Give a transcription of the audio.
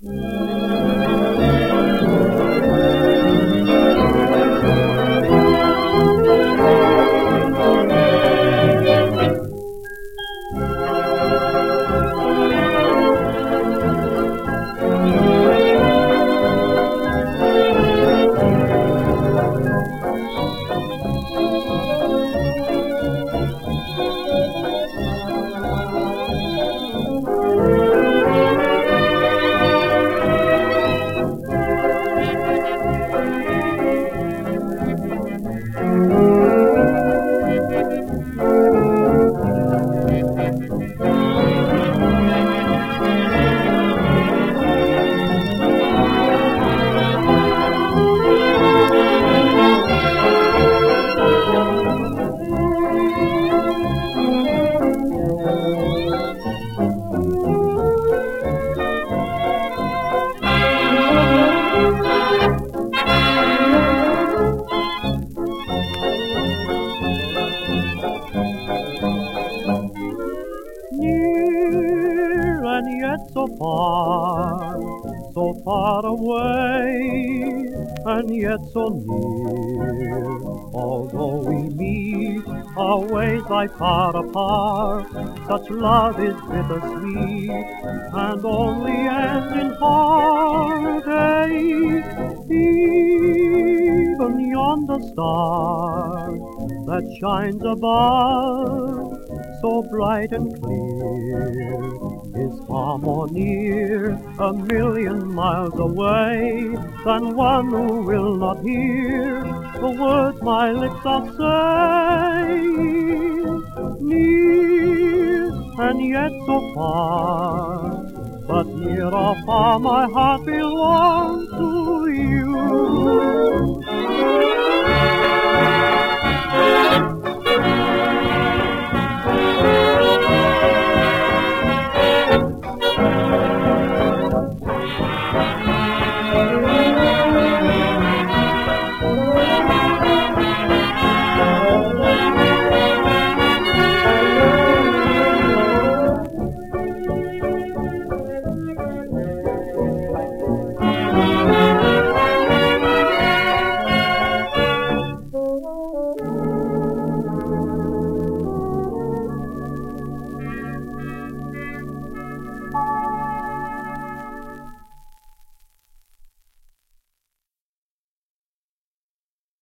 Mm-hmm. Near and yet so far, so far away, and yet so near. Although we meet, our ways lie far apart. Such love is bittersweet, and only ends in yonder star that shines above so bright and clear is far more near, a million miles away, than one who will not hear the words my lips are saying. Near and yet so far, but near or far my heart belongs to